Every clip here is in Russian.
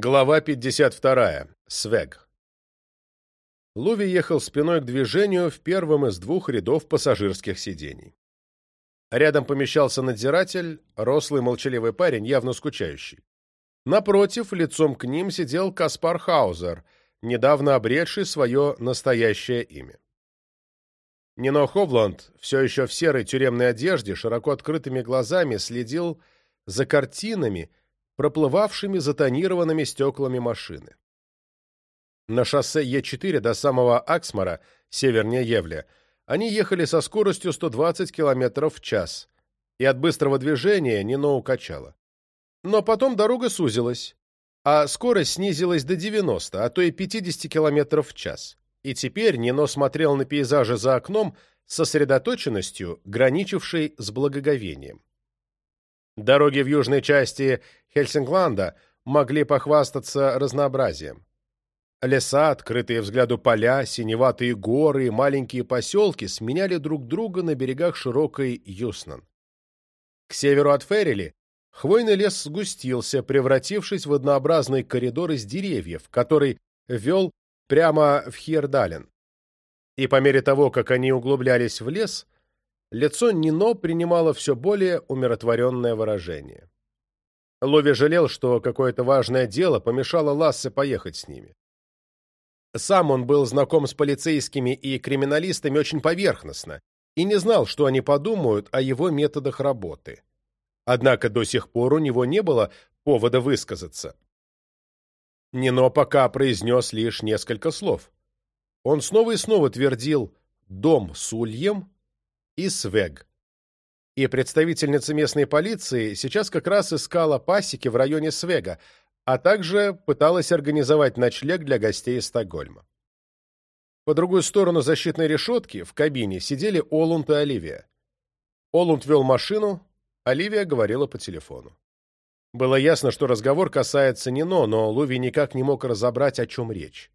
Глава 52. Свег. Луви ехал спиной к движению в первом из двух рядов пассажирских сидений. Рядом помещался надзиратель, рослый молчаливый парень, явно скучающий. Напротив, лицом к ним сидел Каспар Хаузер, недавно обретший свое настоящее имя. Нино Ховланд, все еще в серой тюремной одежде, широко открытыми глазами следил за картинами, проплывавшими затонированными стеклами машины. На шоссе Е4 до самого Аксмара, севернее Евля, они ехали со скоростью 120 км в час, и от быстрого движения Нино укачало. Но потом дорога сузилась, а скорость снизилась до 90, а то и 50 км в час. И теперь Нино смотрел на пейзажи за окном с сосредоточенностью, граничившей с благоговением. Дороги в южной части Хельсингланда могли похвастаться разнообразием. Леса, открытые взгляду поля, синеватые горы и маленькие поселки сменяли друг друга на берегах широкой Юснан. К северу от Феррели хвойный лес сгустился, превратившись в однообразный коридор из деревьев, который вел прямо в Хирдален. И по мере того, как они углублялись в лес, Лицо Нино принимало все более умиротворенное выражение. Лови жалел, что какое-то важное дело помешало Лассе поехать с ними. Сам он был знаком с полицейскими и криминалистами очень поверхностно и не знал, что они подумают о его методах работы. Однако до сих пор у него не было повода высказаться. Нино пока произнес лишь несколько слов. Он снова и снова твердил «дом с ульем», и СВЕГ. И представительница местной полиции сейчас как раз искала пасеки в районе Свега, а также пыталась организовать ночлег для гостей из Стокгольма. По другую сторону защитной решетки в кабине сидели Олунд и Оливия. Олунд вел машину, Оливия говорила по телефону. Было ясно, что разговор касается Нино, но Луви никак не мог разобрать, о чем речь.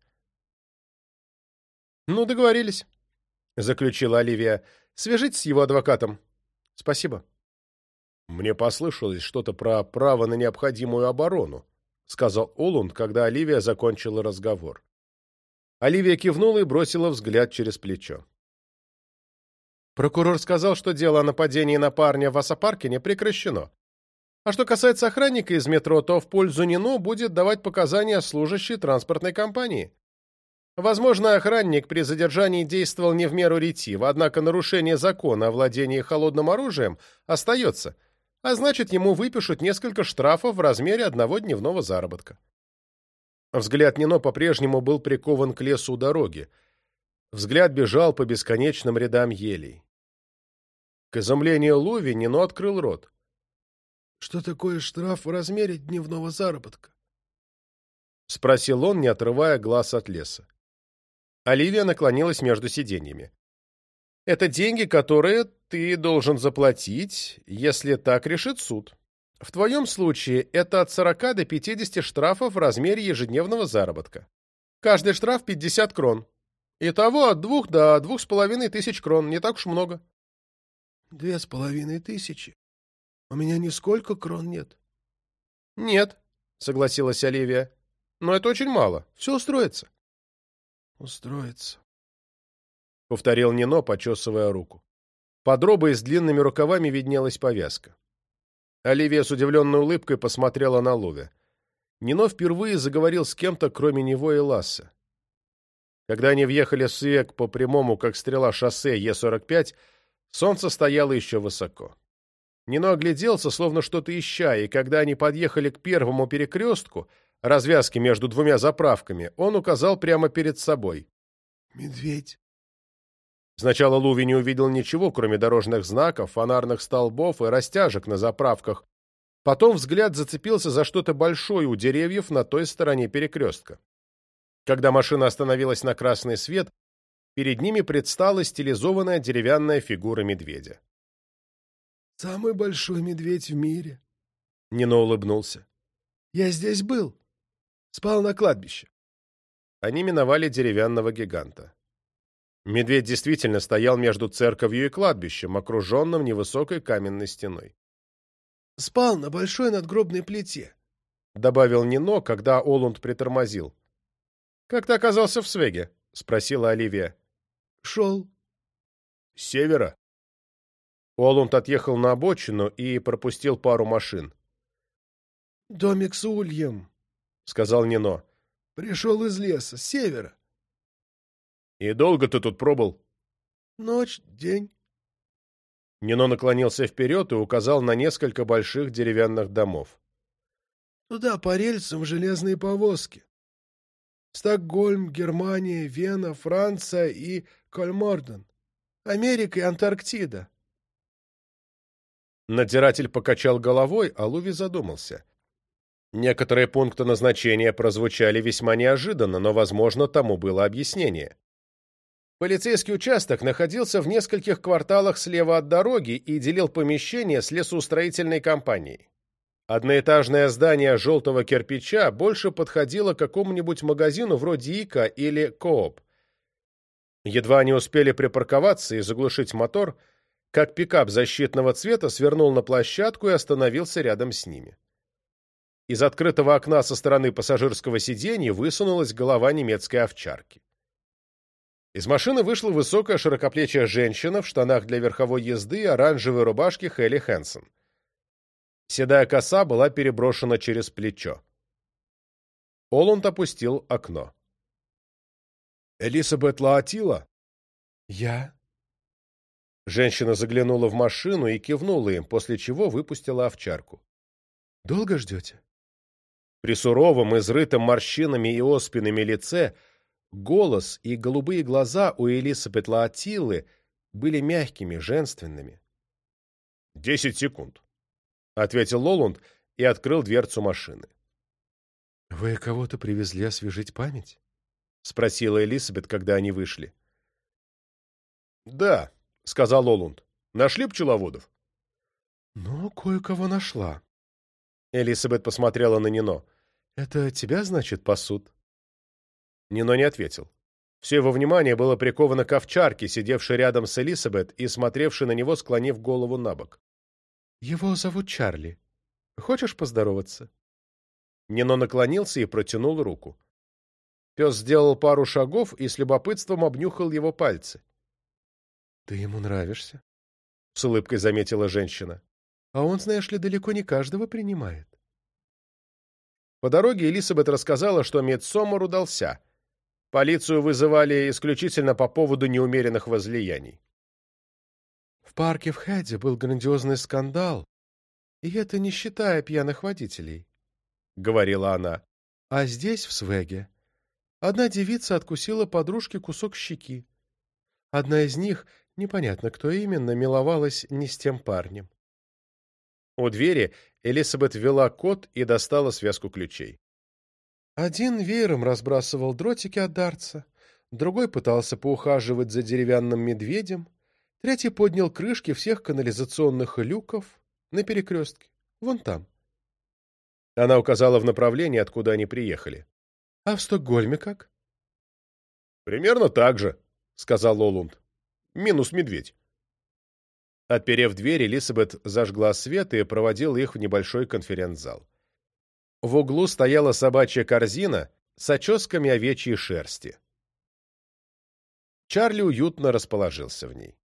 «Ну, договорились», — заключила Оливия. Свяжитесь с его адвокатом. Спасибо. Мне послышалось что-то про право на необходимую оборону, сказал Олунд, когда Оливия закончила разговор. Оливия кивнула и бросила взгляд через плечо. Прокурор сказал, что дело о нападении на парня в Асапаркине прекращено. А что касается охранника из метро, то в пользу Нино будет давать показания служащий транспортной компании. Возможно, охранник при задержании действовал не в меру ретиво, однако нарушение закона о владении холодным оружием остается, а значит, ему выпишут несколько штрафов в размере одного дневного заработка. Взгляд Нино по-прежнему был прикован к лесу у дороги. Взгляд бежал по бесконечным рядам елей. К изумлению Луви Нино открыл рот. «Что такое штраф в размере дневного заработка?» — спросил он, не отрывая глаз от леса. Оливия наклонилась между сиденьями. «Это деньги, которые ты должен заплатить, если так решит суд. В твоем случае это от 40 до 50 штрафов в размере ежедневного заработка. Каждый штраф 50 крон. Итого от 2 до 2,5 тысяч крон, не так уж много». «Две с половиной тысячи? У меня нисколько крон нет». «Нет», — согласилась Оливия. «Но это очень мало. Все устроится» устроиться», — повторил Нино, почесывая руку. Под робой с длинными рукавами виднелась повязка. Оливия с удивленной улыбкой посмотрела на Луве. Нино впервые заговорил с кем-то, кроме него и Ласса. Когда они въехали в Свек по прямому, как стрела шоссе Е-45, солнце стояло еще высоко. Нино огляделся, словно что-то ища, и когда они подъехали к первому перекрестку — развязки между двумя заправками, он указал прямо перед собой. «Медведь». Сначала Луви не увидел ничего, кроме дорожных знаков, фонарных столбов и растяжек на заправках. Потом взгляд зацепился за что-то большое у деревьев на той стороне перекрестка. Когда машина остановилась на красный свет, перед ними предстала стилизованная деревянная фигура медведя. «Самый большой медведь в мире», — Нино улыбнулся. «Я здесь был спал на кладбище. Они миновали деревянного гиганта. Медведь действительно стоял между церковью и кладбищем, окруженным невысокой каменной стеной. «Спал на большой надгробной плите», — добавил Нино, когда Олунд притормозил. «Как ты оказался в Свеге?» — спросила Оливия. «Шел». «С севера». Олунд отъехал на обочину и пропустил пару машин. «Домик с ульем», — сказал Нино. — Пришел из леса, с севера. — И долго ты тут пробыл? — Ночь, день. Нино наклонился вперед и указал на несколько больших деревянных домов. — Туда по рельсам железные повозки. Стокгольм, Германия, Вена, Франция и Кольморден. Америка и Антарктида. Надзиратель покачал головой, а Луви задумался — Некоторые пункты назначения прозвучали весьма неожиданно, но, возможно, тому было объяснение. Полицейский участок находился в нескольких кварталах слева от дороги и делил помещение с лесоустроительной компанией. Одноэтажное здание желтого кирпича больше подходило к какому-нибудь магазину вроде ICA или Coop. Едва они успели припарковаться и заглушить мотор, как пикап защитного цвета свернул на площадку и остановился рядом с ними. Из открытого окна со стороны пассажирского сиденья высунулась голова немецкой овчарки. Из машины вышла высокая широкоплечая женщина в штанах для верховой езды и оранжевой рубашке Helly Hansen. Седая коса была переброшена через плечо. Оланд опустил окно. «Элисабет Лаотила? «Я?» Женщина заглянула в машину и кивнула им, после чего выпустила овчарку. «Долго ждете?» При суровом, изрытом морщинами и оспинами лице голос и голубые глаза у Элисабет Лаатилы были мягкими, женственными. «Десять секунд», — ответил Лоланд и открыл дверцу машины. «Вы кого-то привезли освежить память?» — спросила Элисабет, когда они вышли. «Да», — сказал Лоланд. «Нашли пчеловодов?» «Ну, кое-кого нашла». Элисабет посмотрела на Нино. «Это тебя, значит, пасут?» Нино не ответил. Все его внимание было приковано к овчарке, сидевшей рядом с Элисабет и смотревшей на него, склонив голову на бок. «Его зовут Чарли. Хочешь поздороваться?» Нино наклонился и протянул руку. Пес сделал пару шагов и с любопытством обнюхал его пальцы. «Ты ему нравишься», — с улыбкой заметила женщина. «А он, знаешь ли, далеко не каждого принимает». По дороге Элисабет рассказала, что медсомар удался. Полицию вызывали исключительно по поводу неумеренных возлияний. В парке в Хэде был грандиозный скандал, и это не считая пьяных водителей, — говорила она. А здесь, в Свеге, одна девица откусила подружке кусок щеки. Одна из них, непонятно кто именно, миловалась не с тем парнем. У двери Элисабет вела код и достала связку ключей. Один веером разбрасывал дротики от дарца, другой пытался поухаживать за деревянным медведем, третий поднял крышки всех канализационных люков на перекрестке, вон там. Она указала в направлении, откуда они приехали. — А в Стокгольме как? — Примерно так же, — сказал Олунд. — Минус медведь. Отперев дверь, Элизабет зажгла свет и проводила их в небольшой конференц-зал. В углу стояла собачья корзина с оческами овечьей шерсти. Чарли уютно расположился в ней.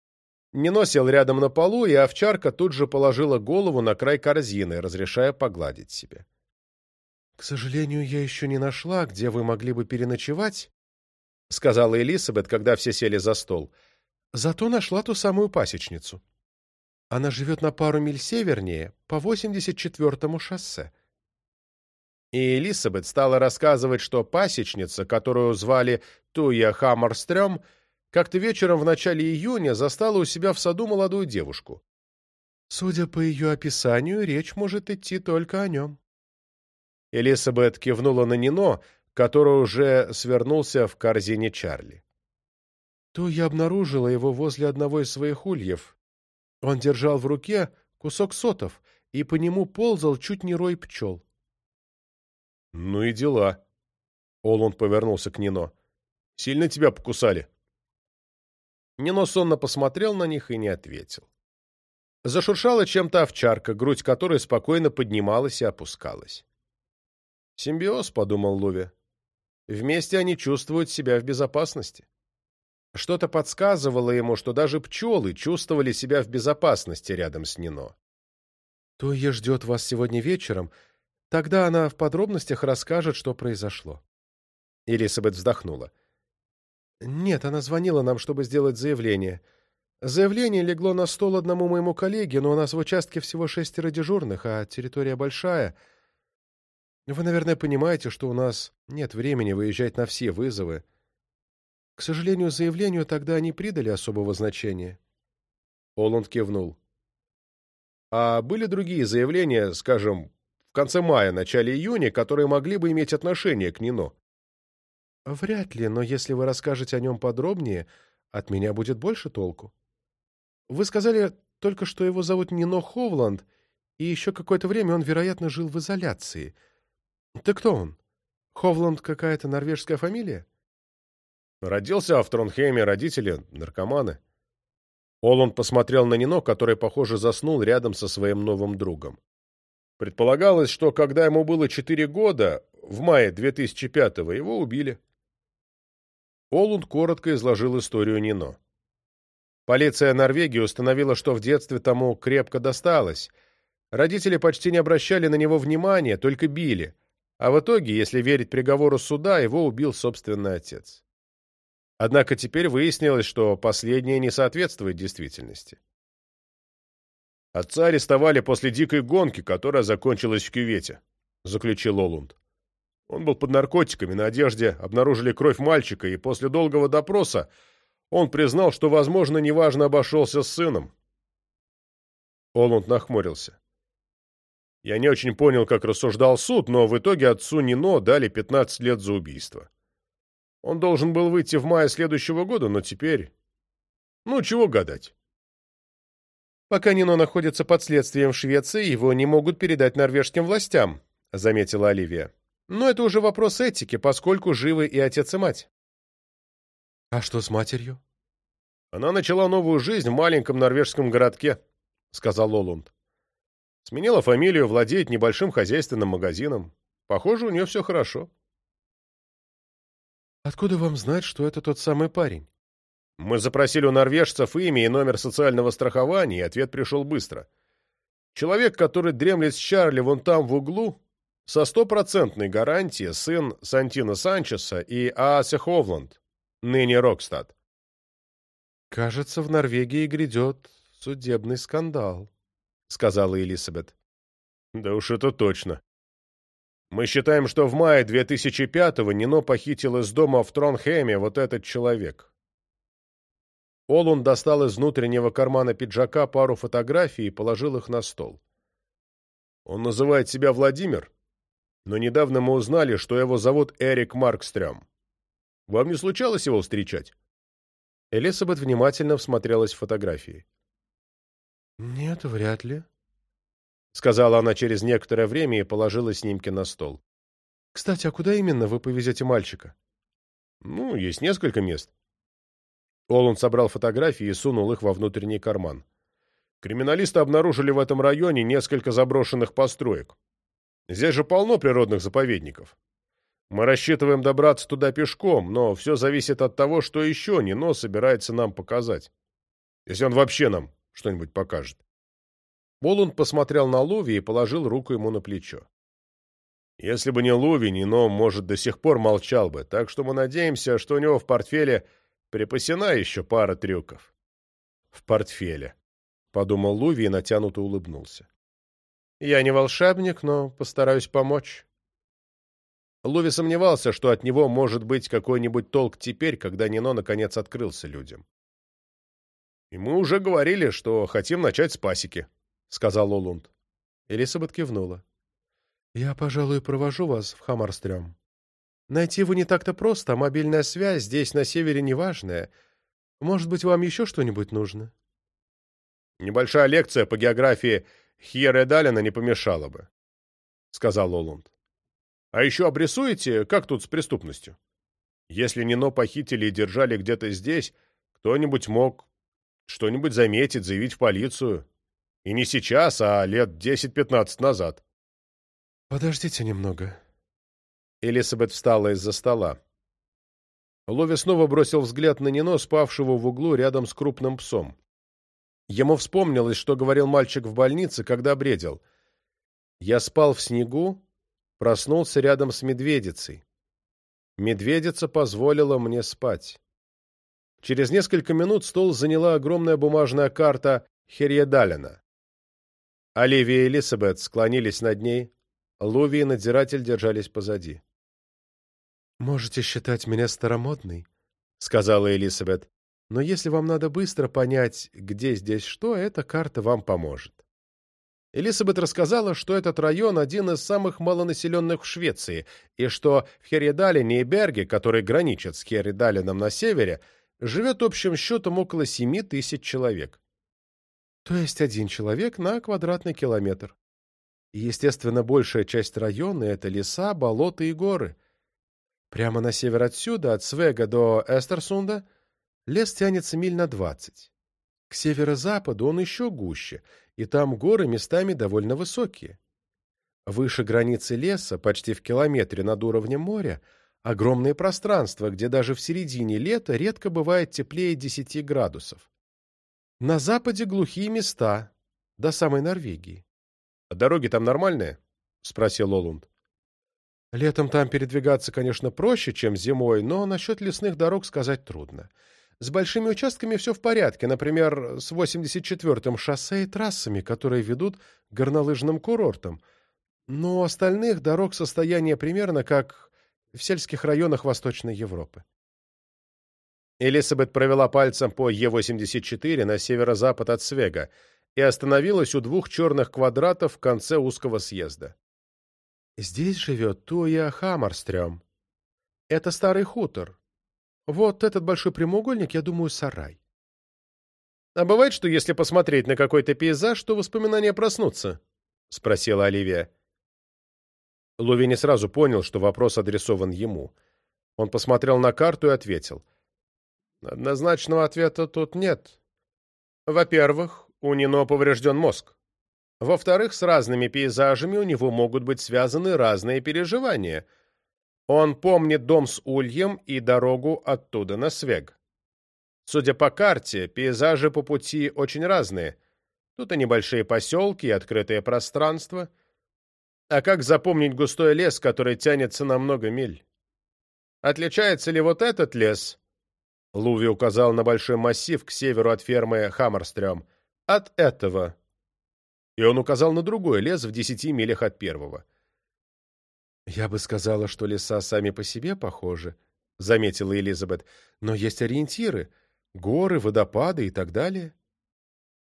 не носил рядом на полу, и овчарка тут же положила голову на край корзины, разрешая погладить себе. «К сожалению, я еще не нашла, где вы могли бы переночевать», — сказала Элизабет, когда все сели за стол. «Зато нашла ту самую пасечницу». Она живет на пару миль севернее, по восемьдесят четвертому шоссе. И Элисабет стала рассказывать, что пасечница, которую звали Туя Хаммерстрём, как-то вечером в начале июня застала у себя в саду молодую девушку. Судя по ее описанию, речь может идти только о нем. Элисабет кивнула на Нино, который уже свернулся в корзине Чарли. То я обнаружила его возле одного из своих ульев, он держал в руке кусок сотов, и по нему ползал чуть не рой пчел. «Ну и дела!» Олунд повернулся к Нино. «Сильно тебя покусали?» Нино сонно посмотрел на них и не ответил. Зашуршала чем-то овчарка, грудь которой спокойно поднималась и опускалась. «Симбиоз», — подумал Луви. «Вместе они чувствуют себя в безопасности». Что-то подсказывало ему, что даже пчелы чувствовали себя в безопасности рядом с Нино. «Тойя ждет вас сегодня вечером. Тогда она в подробностях расскажет, что произошло». Элисабет вздохнула. «Нет, она звонила нам, чтобы сделать заявление. Заявление легло на стол одному моему коллеге, но у нас в участке всего шестеро дежурных, а территория большая. Вы, наверное, понимаете, что у нас нет времени выезжать на все вызовы». К сожалению, заявлению тогда не придали особого значения. Оланд кивнул. А были другие заявления, скажем, в конце мая, начале июня, которые могли бы иметь отношение к Нино? Вряд ли, но если вы расскажете о нем подробнее, от меня будет больше толку. Вы сказали только, что его зовут Нино Ховланд, и еще какое-то время он, вероятно, жил в изоляции. Ты кто он? Ховланд какая-то норвежская фамилия? Родился в Тронхейме, родители — наркоманы. Оланд посмотрел на Нино, который, похоже, заснул рядом со своим новым другом. Предполагалось, что когда ему было четыре года, в мае 2005-го, его убили. Оланд коротко изложил историю Нино. Полиция Норвегии установила, что в детстве тому крепко досталось. Родители почти не обращали на него внимания, только били. А в итоге, если верить приговору суда, его убил собственный отец. Однако теперь выяснилось, что последнее не соответствует действительности. «Отца арестовали после дикой гонки, которая закончилась в кювете», — заключил Олунд. Он был под наркотиками, на одежде обнаружили кровь мальчика, и после долгого допроса он признал, что, возможно, неважно обошелся с сыном. Олунд нахмурился. «Я не очень понял, как рассуждал суд, но в итоге отцу Нино дали 15 лет за убийство». Он должен был выйти в мае следующего года, но теперь... Ну, чего гадать? Пока Нино находится под следствием в Швеции, его не могут передать норвежским властям, заметила Оливия. Но это уже вопрос этики, поскольку живы и отец, и мать. А что с матерью? Она начала новую жизнь в маленьком норвежском городке, сказал Олунд. Сменила фамилию, владеет небольшим хозяйственным магазином. Похоже, у нее все хорошо. Откуда вам знать, что это тот самый парень? Мы запросили у норвежцев имя и номер социального страхования, и ответ пришел быстро. Человек, который дремлет с Чарли вон там в углу, со стопроцентной гарантией сын Сантина Санчеса и Аася Ховланд, ныне Рокстад. «Кажется, в Норвегии грядет судебный скандал», — сказала Элисабет. «Да уж это точно», мы считаем, что в мае 2005-го Нино похитил из дома в Тронхейме вот этот человек. Олун достал из внутреннего кармана пиджака пару фотографий и положил их на стол. Он называет себя Владимир, но недавно мы узнали, что его зовут Эрик Маркстрём. Вам не случалось его встречать? Элисабет внимательно всмотрелась в фотографии. «Нет, вряд ли», сказала она через некоторое время и положила снимки на стол. «Кстати, а куда именно вы повезете мальчика?» «Ну, есть несколько мест». Олун собрал фотографии и сунул их во внутренний карман. Криминалисты обнаружили в этом районе несколько заброшенных построек. Здесь же полно природных заповедников. Мы рассчитываем добраться туда пешком, но все зависит от того, что еще Нино собирается нам показать. Если он вообще нам что-нибудь покажет. Болунд посмотрел на Луви и положил руку ему на плечо. Если бы не Луви, Нино, может, до сих пор молчал бы, так что мы надеемся, что у него в портфеле припасена еще пара трюков. В портфеле, — подумал Луви и натянуто улыбнулся. Я не волшебник, но постараюсь помочь. Луви сомневался, что от него может быть какой-нибудь толк теперь, когда Нино наконец открылся людям. И мы уже говорили, что хотим начать с пасеки, — сказал Олунд. Элисабет кивнула. «Я, пожалуй, провожу вас в Хамарстрём. Найти его не так-то просто, мобильная связь здесь, на севере, неважная. Может быть, вам еще что-нибудь нужно?» «Небольшая лекция по географии Хьерре Далина не помешала бы», — сказал Олунд. «А еще обрисуете, как тут с преступностью? Если Нино похитили и держали где-то здесь, кто-нибудь мог что-нибудь заметить, заявить в полицию, и не сейчас, а лет 10-15 назад. Подождите немного. Элисабет встала из-за стола. Лови снова бросил взгляд на Нино, спавшего в углу рядом с крупным псом. Ему вспомнилось, что говорил мальчик в больнице, когда бредил. «Я спал в снегу, проснулся рядом с медведицей. Медведица позволила мне спать». Через несколько минут стол заняла огромная бумажная карта Херьедалина. Оливия и Элисабет склонились над ней. Луви и надзиратель держались позади. «Можете считать меня старомодной», — сказала Элисабет, «Но если вам надо быстро понять, где здесь что, эта карта вам поможет». Элисабет рассказала, что этот район один из самых малонаселенных в Швеции, и что в Херидалине и Берге, которые граничат с Херидалином на севере, живет общим счетом около семи тысяч человек. То есть один человек на квадратный километр. Естественно, большая часть района — это леса, болота и горы. Прямо на север отсюда, от Свега до Эстерсунда, лес тянется миль на двадцать. К северо-западу он еще гуще, и там горы местами довольно высокие. Выше границы леса, почти в километре над уровнем моря, огромное пространство, где даже в середине лета редко бывает теплее 10 градусов. На западе глухие места, до самой Норвегии. — А дороги там нормальные? — спросил Олунд. — Летом там передвигаться, конечно, проще, чем зимой, но насчет лесных дорог сказать трудно. С большими участками все в порядке, например, с 84-м шоссе и трассами, которые ведут к горнолыжным курортам. Но у остальных дорог состояние примерно как в сельских районах Восточной Европы. Элизабет провела пальцем по Е-84 на северо-запад от Свега и остановилась у двух черных квадратов в конце узкого съезда. «Здесь живет Туя Хаммерстрём. Это старый хутор. Вот этот большой прямоугольник, я думаю, сарай». «А бывает, что если посмотреть на какой-то пейзаж, то воспоминания проснутся?» — спросила Оливия. Луви не сразу понял, что вопрос адресован ему. Он посмотрел на карту и ответил — Однозначного ответа тут нет. Во-первых, у Нино поврежден мозг. Во-вторых, с разными пейзажами у него могут быть связаны разные переживания. Он помнит дом с ульем и дорогу оттуда на Свег. Судя по карте, пейзажи по пути очень разные. Тут и небольшие поселки, и открытое пространство. А как запомнить густой лес, который тянется на много миль? Отличается ли вот этот лес Луви указал на большой массив к северу от фермы Хаммерстрём. «От этого». И он указал на другой лес в десяти милях от первого. «Я бы сказала, что леса сами по себе похожи», — заметила Элизабет. «Но есть ориентиры — горы, водопады и так далее».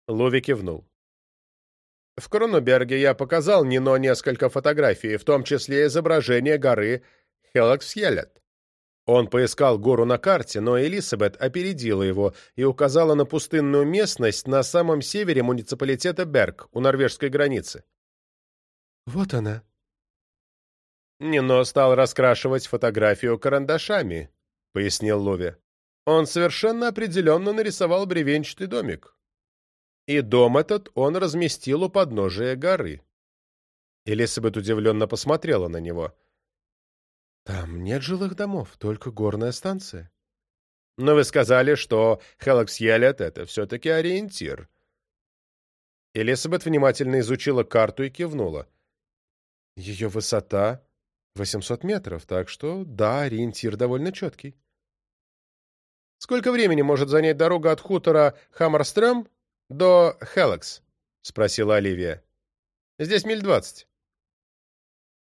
Лови кивнул. «В Кроноберге я показал Нино несколько фотографий, в том числе изображение горы Хелаксхелет. Он поискал гору на карте, но Элисабет опередила его и указала на пустынную местность на самом севере муниципалитета Берг, у норвежской границы. «Вот она». «Нино стал раскрашивать фотографию карандашами», — пояснил Лови. «Он совершенно определенно нарисовал бревенчатый домик. И дом этот он разместил у подножия горы». Элисабет удивленно посмотрела на него. Там нет жилых домов, только горная станция. Но вы сказали, что Хелоксьелет — это все-таки ориентир. Элисабет внимательно изучила карту и кивнула. Ее высота 800 метров, так что, да, ориентир довольно четкий. «Сколько времени может занять дорога от хутора Хаммерстрем до Хелокс?» — спросила Оливия. «Здесь миль двадцать».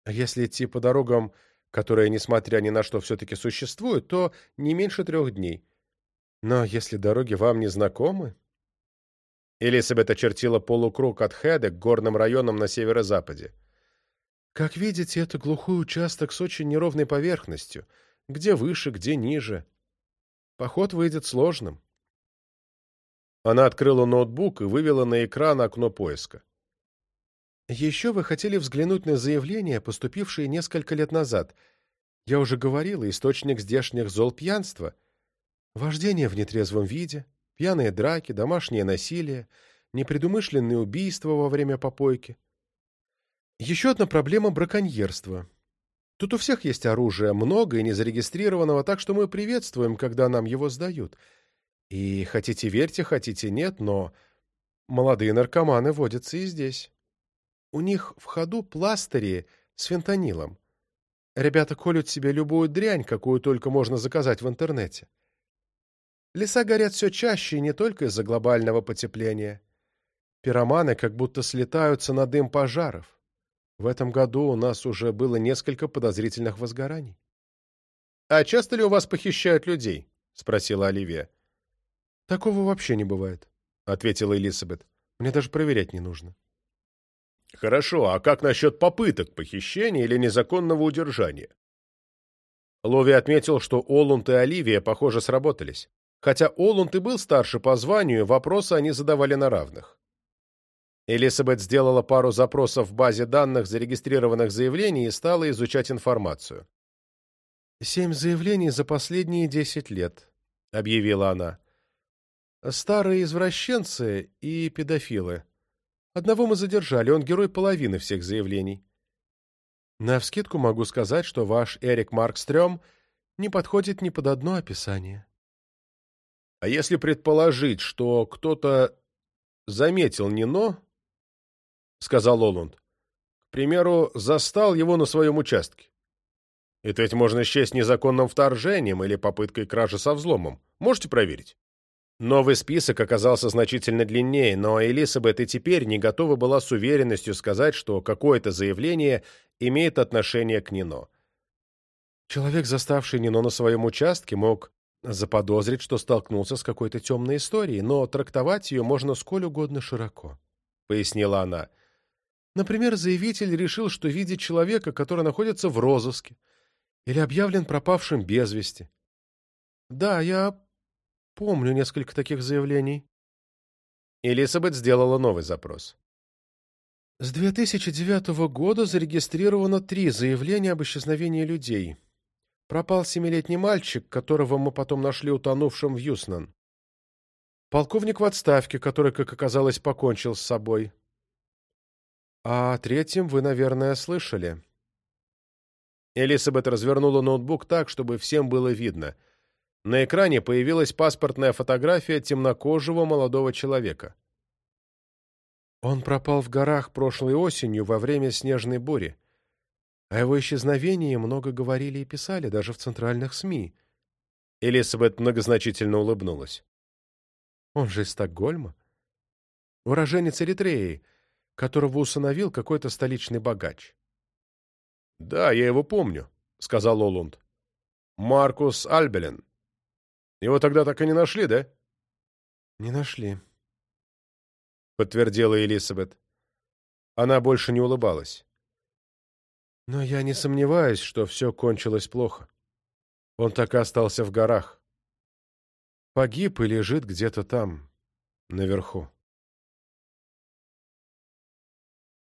А «Если идти по дорогам которое, несмотря ни на что, все-таки существует, то не меньше трех дней. Но если дороги вам не знакомы... Элизабет очертила полукруг от Хеда к горным районам на северо-западе. Как видите, это глухой участок с очень неровной поверхностью, где выше, где ниже. Поход выйдет сложным. Она открыла ноутбук и вывела на экран окно поиска. Еще вы хотели взглянуть на заявление, поступившее несколько лет назад. Я уже говорила, источник здешних зол пьянства. Вождение в нетрезвом виде, пьяные драки, домашнее насилие, непредумышленные убийства во время попойки. Еще одна проблема – браконьерство. Тут у всех есть оружие, много и незарегистрированного, так что мы приветствуем, когда нам его сдают. И хотите верьте, хотите нет, но молодые наркоманы водятся и здесь у них в ходу пластыри с фентанилом. Ребята колют себе любую дрянь, какую только можно заказать в интернете. Леса горят все чаще, и не только из-за глобального потепления. Пироманы как будто слетаются на дым пожаров. В этом году у нас уже было несколько подозрительных возгораний. — А часто ли у вас похищают людей? — спросила Оливия. — Такого вообще не бывает, — ответила Элисабет. — Мне даже проверять не нужно. — Хорошо, а как насчет попыток похищения или незаконного удержания? Лови отметил, что Олунт и Оливия, похоже, сработались. Хотя Олунт и был старше по званию, вопросы они задавали на равных. Элисабет сделала пару запросов в базе данных зарегистрированных заявлений и стала изучать информацию. «Семь заявлений за последние десять лет», — объявила она. «Старые извращенцы и педофилы. Одного мы задержали, он герой половины всех заявлений. Навскидку могу сказать, что ваш Эрик Маркстрём не подходит ни под одно описание. А если предположить, что кто-то заметил Нино, — сказал Олунд, — к примеру, застал его на своем участке. Это ведь можно счесть незаконным вторжением или попыткой кражи со взломом. Можете проверить? Новый список оказался значительно длиннее, но Элисабет и теперь не готова была с уверенностью сказать, что какое-то заявление имеет отношение к Нино. Человек, заставший Нино на своем участке, мог заподозрить, что столкнулся с какой-то темной историей, но трактовать ее можно сколь угодно широко, — пояснила она. Например, заявитель решил, что видит человека, который находится в розыске или объявлен пропавшим без вести. Да, я Помню несколько таких заявлений. Элисабет сделала новый запрос. С 2009 года зарегистрировано три заявления об исчезновении людей. Пропал семилетний мальчик, которого мы потом нашли утонувшим в Юснан. Полковник в отставке, который, как оказалось, покончил с собой. О третьем вы, наверное, слышали. Элисабет развернула ноутбук так, чтобы всем было видно — на экране появилась паспортная фотография темнокожего молодого человека. Он пропал в горах прошлой осенью во время снежной бури. О его исчезновении много говорили и писали, даже в центральных СМИ. Элисабет многозначительно улыбнулась. Он же из Стокгольма. Уроженец Эритреи, которого усыновил какой-то столичный богач. «Да, я его помню», — сказал Олунд. «Маркус Альбелен. Его тогда так и не нашли, да? Не нашли, подтвердила Элисабет. Она больше не улыбалась. Но я не сомневаюсь, что все кончилось плохо. Он так и остался в горах. Погиб и лежит где-то там, наверху.